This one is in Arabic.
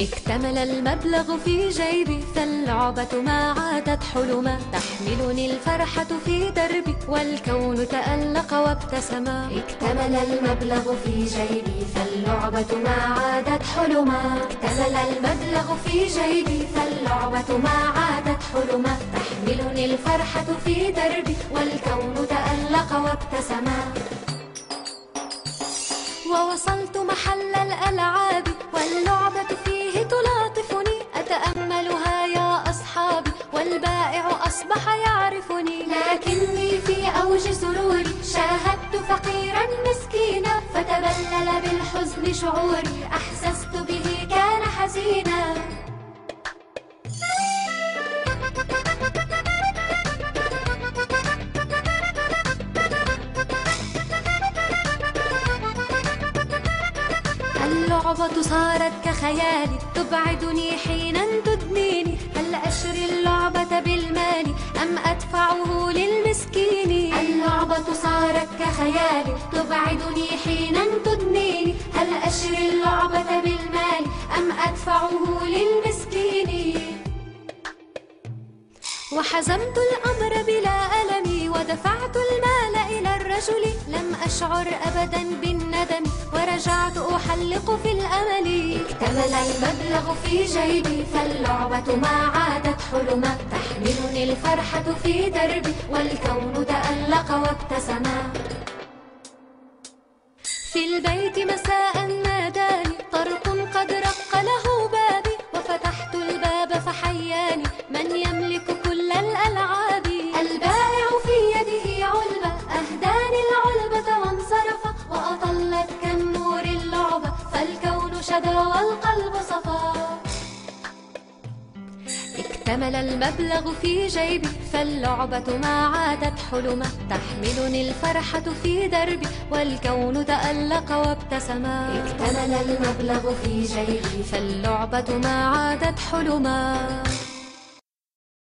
اكتمل المبلغ في جيبي فاللعبة ما عادت حلما تحملني الفرحة في دربي والكون تألق وابتسما اكتمل المبلغ في جيبي فاللعبة ما عادت حلما اكتمل المبلغ في جيبي فاللعبة ما عادت حلما تحملني الفرحة في دربي والكون تألق وابتسما ووصلت محل الألعاب والبائع أصبح يعرفني. لكني في أوج سروري شاهدت فقيرا مسكينا فتبلل بالحزن شعوري. أحسست به كان حزينا. اللعبة صارت كخيالي. تبعدني حينا تدنيني. هل أشري اللعبة بالمال أم أدفعه للمسكين؟ اللعبة صارت كخيالي. تبعدني حينا تدنيني. هل أشري اللعبة بالمال أم أدفعه للمسكين؟ وحزمت الأمر بلا ألم. ودفعت المال إلى الرجل. لم أشعر أبدا بالندم ورجعت أحلق في الأمل. اكتمل المبلغ في جيبي فاللعبة ما عادت حلما. تحملني الفرحة في دربي والكون تألق وابتسما. في البيت مساء فالكون شدا والقلب صفا. اكتمل المبلغ في جيبي فاللعبة ما عادت حلما تحملني الفرحة في دربي والكون تألق وابتسما. اكتمل المبلغ في جيبي فاللعبة ما عادت حلما